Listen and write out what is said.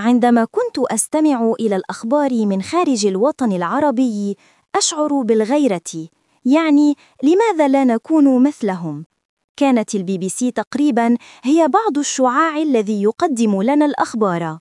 عندما كنت أستمع إلى الأخبار من خارج الوطن العربي أشعر بالغيرة. يعني لماذا لا نكون مثلهم؟ كانت البي بي سي تقريبا هي بعض الشعاع الذي يقدم لنا الأخبار.